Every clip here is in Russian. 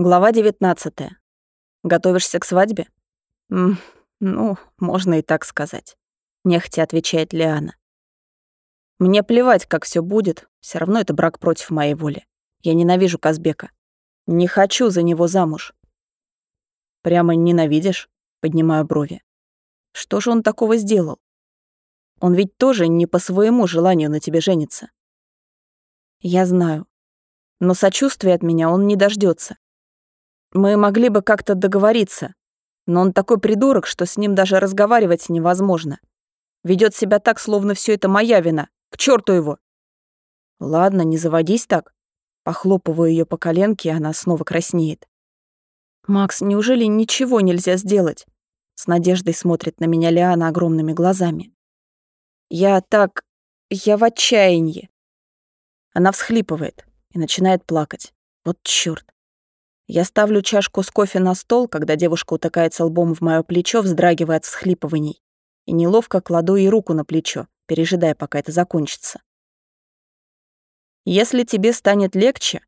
Глава 19. Готовишься к свадьбе? М, ну, можно и так сказать. Нехотя отвечает Лиана. Мне плевать, как все будет, все равно это брак против моей воли. Я ненавижу Казбека. Не хочу за него замуж. Прямо ненавидишь? Поднимаю брови. Что же он такого сделал? Он ведь тоже не по своему желанию на тебе женится. Я знаю. Но сочувствия от меня он не дождется. Мы могли бы как-то договориться, но он такой придурок, что с ним даже разговаривать невозможно. Ведет себя так, словно все это моя вина. К черту его. Ладно, не заводись так. Похлопываю ее по коленке, и она снова краснеет. Макс, неужели ничего нельзя сделать? С надеждой смотрит на меня Лиана огромными глазами. Я так... я в отчаянии. Она всхлипывает и начинает плакать. Вот чёрт. Я ставлю чашку с кофе на стол, когда девушка утыкается лбом в моё плечо, вздрагивая от всхлипываний, и неловко кладу ей руку на плечо, пережидая, пока это закончится. Если тебе станет легче,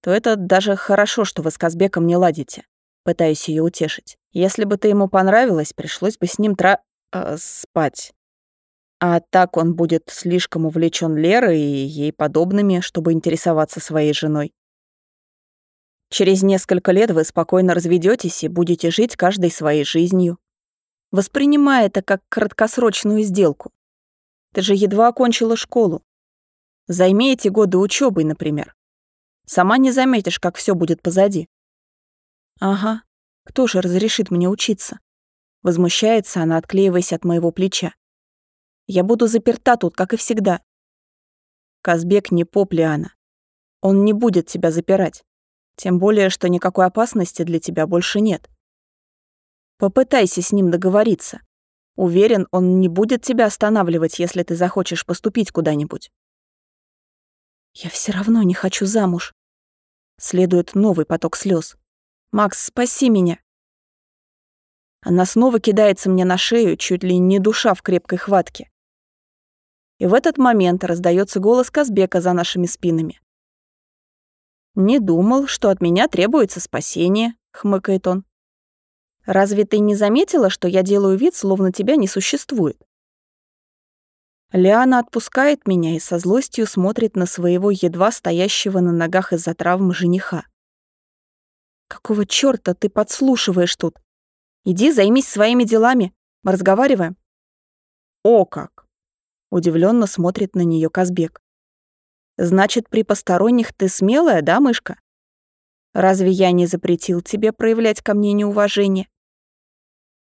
то это даже хорошо, что вы с Казбеком не ладите. Пытаюсь ее утешить. Если бы ты ему понравилась, пришлось бы с ним тра... Э, спать. А так он будет слишком увлечен Лерой и ей подобными, чтобы интересоваться своей женой. Через несколько лет вы спокойно разведетесь и будете жить каждой своей жизнью. Воспринимай это как краткосрочную сделку. Ты же едва окончила школу. Займи эти годы учебой, например. Сама не заметишь, как все будет позади. Ага, кто же разрешит мне учиться? Возмущается она, отклеиваясь от моего плеча. Я буду заперта тут, как и всегда. Казбек не поп Лиана. Он не будет тебя запирать. Тем более, что никакой опасности для тебя больше нет. Попытайся с ним договориться. Уверен, он не будет тебя останавливать, если ты захочешь поступить куда-нибудь. Я все равно не хочу замуж. Следует новый поток слез. Макс, спаси меня. Она снова кидается мне на шею, чуть ли не душа в крепкой хватке. И в этот момент раздается голос Казбека за нашими спинами. «Не думал, что от меня требуется спасение», — хмыкает он. «Разве ты не заметила, что я делаю вид, словно тебя не существует?» Лиана отпускает меня и со злостью смотрит на своего едва стоящего на ногах из-за травмы жениха. «Какого чёрта ты подслушиваешь тут? Иди займись своими делами. Мы разговариваем». «О как!» — удивленно смотрит на нее Казбек. Значит, при посторонних ты смелая, да, мышка? Разве я не запретил тебе проявлять ко мне неуважение?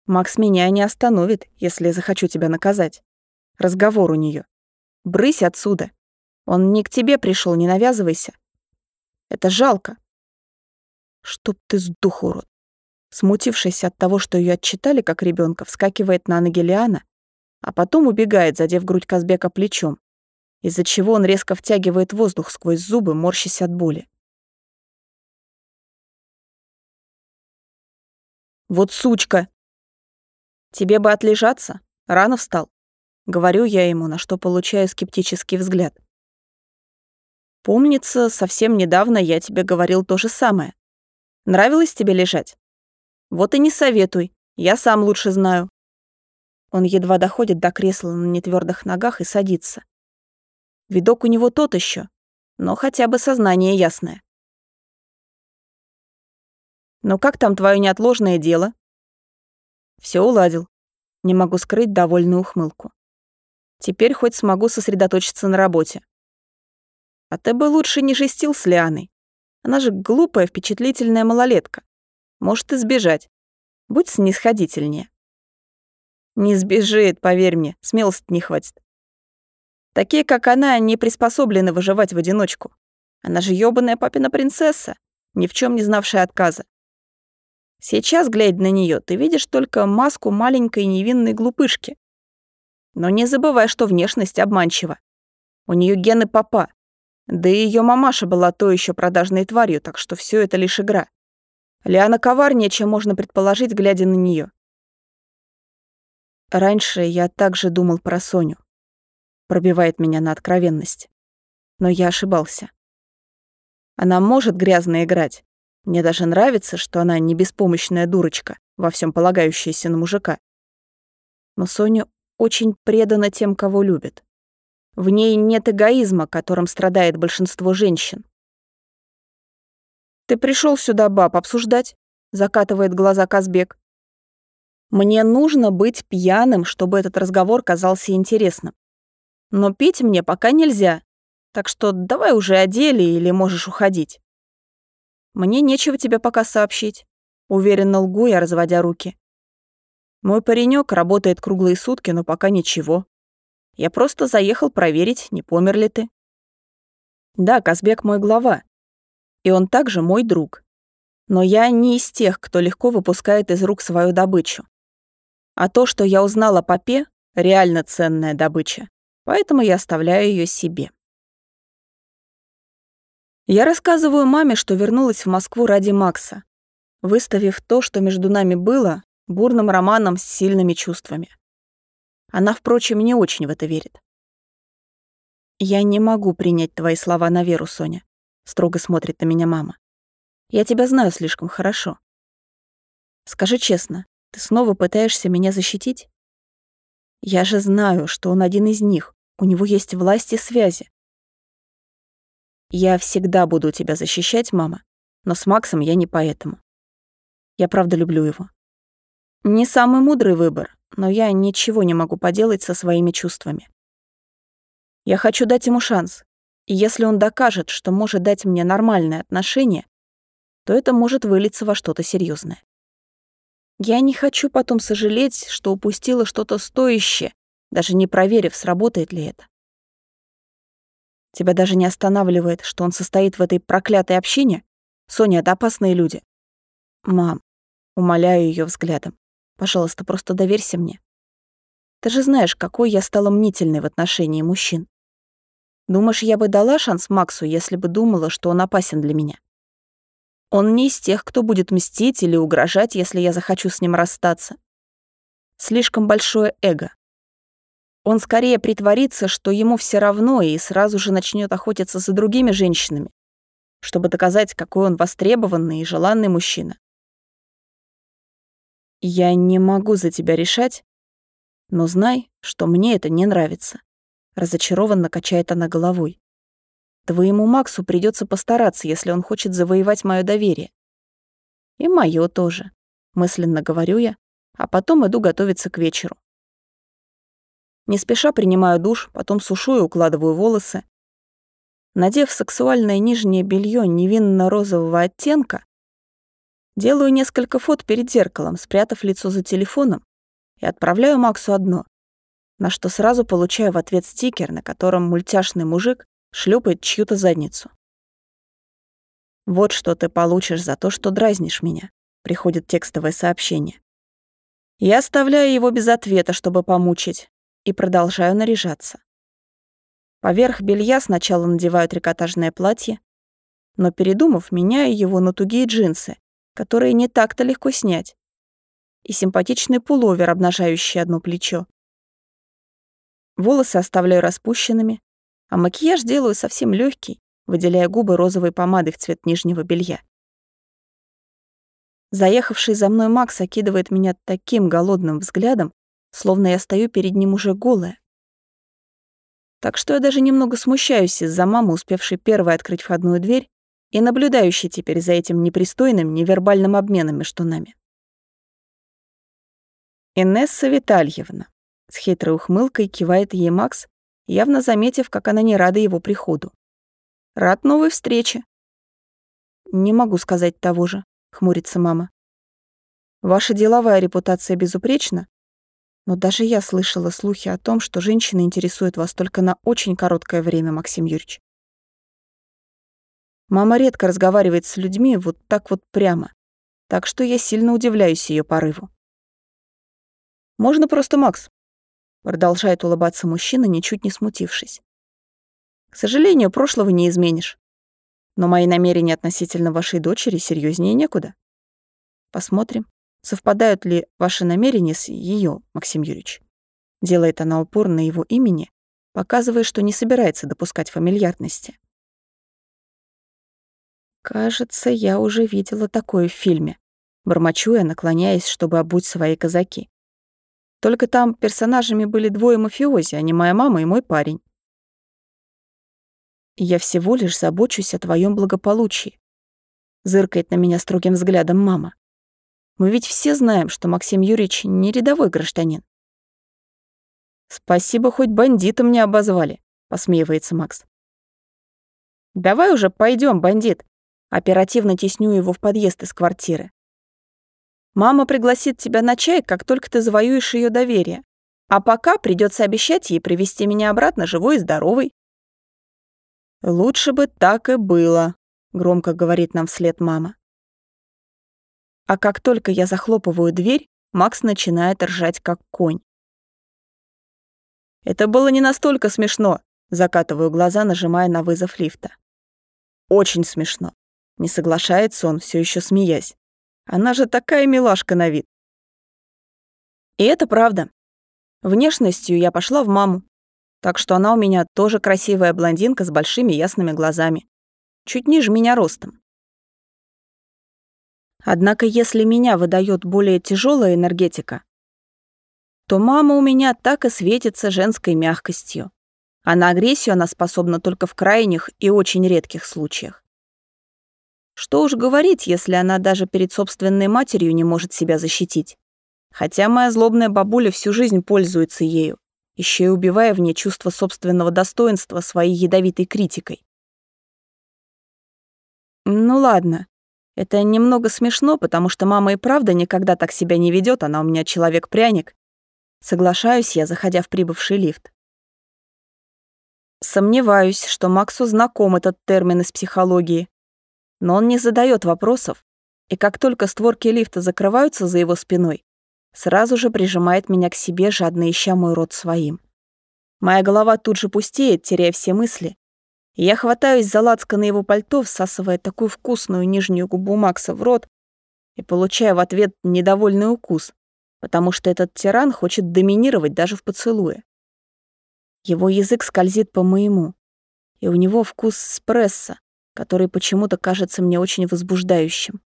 Макс меня не остановит, если захочу тебя наказать. Разговор у нее. Брысь отсюда. Он не к тебе пришел, не навязывайся. Это жалко. Чтоб ты сдух, урод. Смутившись от того, что ее отчитали как ребенка, вскакивает на ноги Лиана, а потом убегает, задев грудь Казбека плечом, из-за чего он резко втягивает воздух сквозь зубы, морщась от боли. «Вот сучка! Тебе бы отлежаться, рано встал», — говорю я ему, на что получаю скептический взгляд. «Помнится, совсем недавно я тебе говорил то же самое. Нравилось тебе лежать? Вот и не советуй, я сам лучше знаю». Он едва доходит до кресла на нетвёрдых ногах и садится. Видок у него тот еще, но хотя бы сознание ясное. «Ну как там твое неотложное дело?» Все уладил. Не могу скрыть довольную ухмылку. Теперь хоть смогу сосредоточиться на работе. А ты бы лучше не жестил с Лианой. Она же глупая, впечатлительная малолетка. Может и сбежать. Будь снисходительнее. Не сбежит, поверь мне, смелости не хватит. Такие, как она, не приспособлены выживать в одиночку. Она же ёбаная папина принцесса, ни в чем не знавшая отказа. Сейчас, глядя на нее, ты видишь только маску маленькой невинной глупышки. Но не забывай, что внешность обманчива. У нее гены папа. Да и ее мамаша была то еще продажной тварью, так что все это лишь игра. Лиана коварнее, чем можно предположить, глядя на нее. Раньше я также думал про Соню пробивает меня на откровенность. Но я ошибался. Она может грязно играть, Мне даже нравится, что она не беспомощная дурочка, во всем полагающаяся на мужика. Но Соня очень предана тем, кого любит. В ней нет эгоизма, которым страдает большинство женщин. «Ты пришел сюда, баб, обсуждать?» — закатывает глаза Казбек. «Мне нужно быть пьяным, чтобы этот разговор казался интересным. Но пить мне пока нельзя, так что давай уже одели или можешь уходить». «Мне нечего тебе пока сообщить», — уверенно лгу я, разводя руки. «Мой паренек работает круглые сутки, но пока ничего. Я просто заехал проверить, не помер ли ты». «Да, Казбек мой глава, и он также мой друг. Но я не из тех, кто легко выпускает из рук свою добычу. А то, что я узнала о Попе, реально ценная добыча, поэтому я оставляю ее себе. Я рассказываю маме, что вернулась в Москву ради Макса, выставив то, что между нами было, бурным романом с сильными чувствами. Она, впрочем, не очень в это верит. «Я не могу принять твои слова на веру, Соня строго смотрит на меня мама. Я тебя знаю слишком хорошо. Скажи честно, ты снова пытаешься меня защитить? Я же знаю, что он один из них. У него есть власть и связи. Я всегда буду тебя защищать, мама, но с Максом я не поэтому. Я правда люблю его. Не самый мудрый выбор, но я ничего не могу поделать со своими чувствами. Я хочу дать ему шанс, и если он докажет, что может дать мне нормальное отношение, то это может вылиться во что-то серьезное. Я не хочу потом сожалеть, что упустила что-то стоящее, даже не проверив, сработает ли это. Тебя даже не останавливает, что он состоит в этой проклятой общине? Соня, это опасные люди. Мам, умоляю ее взглядом. Пожалуйста, просто доверься мне. Ты же знаешь, какой я стала мнительной в отношении мужчин. Думаешь, я бы дала шанс Максу, если бы думала, что он опасен для меня? Он не из тех, кто будет мстить или угрожать, если я захочу с ним расстаться. Слишком большое эго. Он скорее притворится, что ему все равно, и сразу же начнет охотиться за другими женщинами, чтобы доказать, какой он востребованный и желанный мужчина. Я не могу за тебя решать, но знай, что мне это не нравится. Разочарованно качает она головой. Твоему Максу придется постараться, если он хочет завоевать мое доверие. И мое тоже, мысленно говорю я, а потом иду готовиться к вечеру. Не спеша принимаю душ, потом сушу и укладываю волосы. Надев сексуальное нижнее белье невинно-розового оттенка, делаю несколько фот перед зеркалом, спрятав лицо за телефоном, и отправляю Максу одно на что сразу получаю в ответ стикер, на котором мультяшный мужик шлепает чью-то задницу. «Вот что ты получишь за то, что дразнишь меня», — приходит текстовое сообщение. Я оставляю его без ответа, чтобы помучить, и продолжаю наряжаться. Поверх белья сначала надеваю трикотажное платье, но, передумав, меняю его на тугие джинсы, которые не так-то легко снять, и симпатичный пуловер, обнажающий одно плечо. Волосы оставляю распущенными, а макияж делаю совсем легкий, выделяя губы розовой помадой в цвет нижнего белья. Заехавший за мной Макс окидывает меня таким голодным взглядом, словно я стою перед ним уже голая. Так что я даже немного смущаюсь из-за мамы, успевшей первой открыть входную дверь и наблюдающей теперь за этим непристойным невербальным обменом между нами. Инесса Витальевна. С хитрой ухмылкой кивает ей Макс, явно заметив, как она не рада его приходу. «Рад новой встрече». «Не могу сказать того же», — хмурится мама. «Ваша деловая репутация безупречна, но даже я слышала слухи о том, что женщины интересуют вас только на очень короткое время, Максим Юрьевич. Мама редко разговаривает с людьми вот так вот прямо, так что я сильно удивляюсь ее порыву. Можно просто Макс, Продолжает улыбаться мужчина, ничуть не смутившись. К сожалению, прошлого не изменишь. Но мои намерения относительно вашей дочери серьезнее некуда. Посмотрим, совпадают ли ваши намерения с ее, Максим Юрьевич. Делает она упор на его имени, показывая, что не собирается допускать фамильярности. Кажется, я уже видела такое в фильме. Бормочу я, наклоняясь, чтобы обуть свои казаки. Только там персонажами были двое мафиози, а не моя мама и мой парень. Я всего лишь забочусь о твоем благополучии. Зыркает на меня строгим взглядом мама. Мы ведь все знаем, что Максим Юрьевич не рядовой гражданин. Спасибо, хоть бандитом не обозвали, посмеивается Макс. Давай уже пойдем, бандит. Оперативно тесню его в подъезд из квартиры. Мама пригласит тебя на чай, как только ты завоюешь ее доверие. А пока придется обещать ей привести меня обратно живой и здоровой. Лучше бы так и было, громко говорит нам вслед мама. А как только я захлопываю дверь, Макс начинает ржать как конь. Это было не настолько смешно, закатываю глаза, нажимая на вызов лифта. Очень смешно. Не соглашается он, все еще смеясь. Она же такая милашка на вид. И это правда. Внешностью я пошла в маму. Так что она у меня тоже красивая блондинка с большими ясными глазами. Чуть ниже меня ростом. Однако если меня выдает более тяжелая энергетика, то мама у меня так и светится женской мягкостью. А на агрессию она способна только в крайних и очень редких случаях. Что уж говорить, если она даже перед собственной матерью не может себя защитить. Хотя моя злобная бабуля всю жизнь пользуется ею, еще и убивая в ней чувство собственного достоинства своей ядовитой критикой. Ну ладно, это немного смешно, потому что мама и правда никогда так себя не ведет, она у меня человек-пряник. Соглашаюсь я, заходя в прибывший лифт. Сомневаюсь, что Максу знаком этот термин из психологии, но он не задает вопросов, и как только створки лифта закрываются за его спиной, сразу же прижимает меня к себе, жадно ища мой рот своим. Моя голова тут же пустеет, теряя все мысли, я хватаюсь за лацко на его пальто, всасывая такую вкусную нижнюю губу Макса в рот и получая в ответ недовольный укус, потому что этот тиран хочет доминировать даже в поцелуе. Его язык скользит по моему, и у него вкус эспрессо, который почему-то кажется мне очень возбуждающим,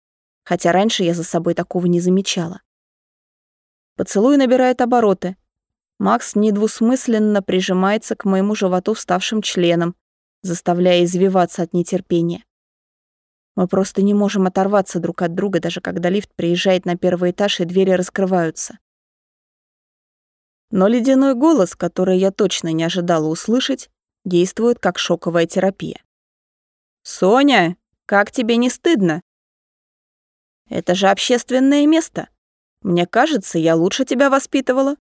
хотя раньше я за собой такого не замечала. Поцелуй набирает обороты. Макс недвусмысленно прижимается к моему животу вставшим членом, заставляя извиваться от нетерпения. Мы просто не можем оторваться друг от друга, даже когда лифт приезжает на первый этаж и двери раскрываются. Но ледяной голос, который я точно не ожидала услышать, действует как шоковая терапия. «Соня, как тебе не стыдно?» «Это же общественное место. Мне кажется, я лучше тебя воспитывала».